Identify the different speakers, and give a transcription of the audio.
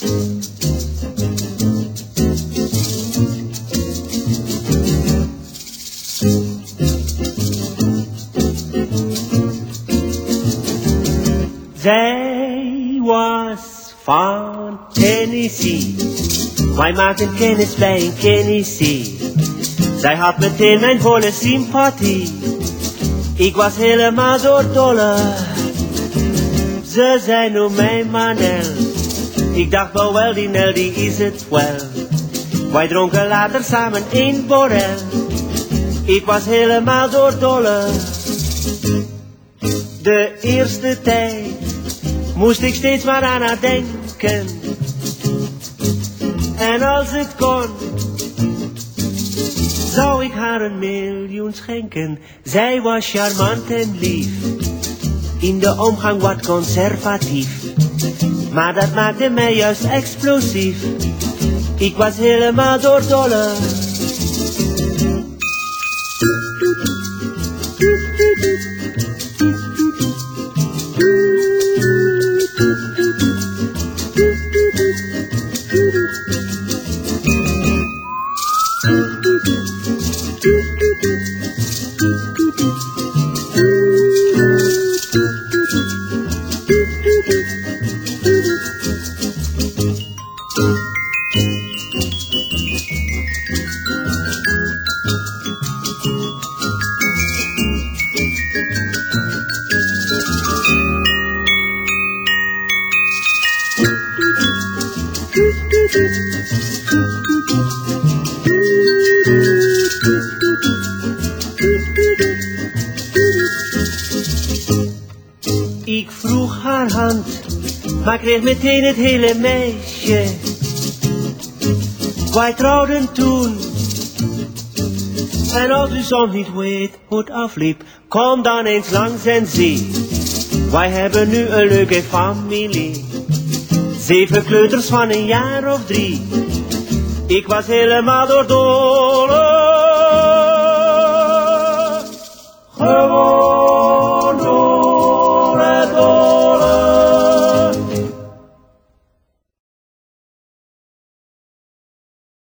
Speaker 1: Zij was van Tennessee. Wij maakten kennis bij een Tennessee. Zij had meteen mijn volle sympathie. Ik was helemaal doordolle. Ze zei noem mij Manel. Ik dacht wel wel, die Nel die is het wel. Wij dronken later samen in borrel. Ik was helemaal doordolle. De eerste tijd moest ik steeds maar aan haar denken. En als het kon, zou ik haar een miljoen schenken. Zij was charmant en lief, in de omgang wat conservatief. Maar dat maakte mij juist explosief. Ik was helemaal doordolle. Ik vroeg haar hand, maar kreeg meteen het hele meisje. Wij trouwden toen. En als u soms niet weet hoe het afliep, kom dan eens langs en zie. Wij hebben nu een leuke familie. Zeven kleuters van een jaar of drie. Ik was helemaal door